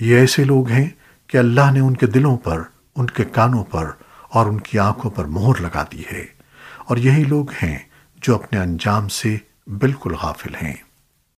یہ ایسے لوگ ہیں کہ اللہ نے ان کے دلوں پر، ان کے کانوں پر اور ان کی آنکھوں پر مہر لگا دی ہے۔ اور یہی لوگ ہیں جو اپنے انجام سے بالکل غافل ہیں۔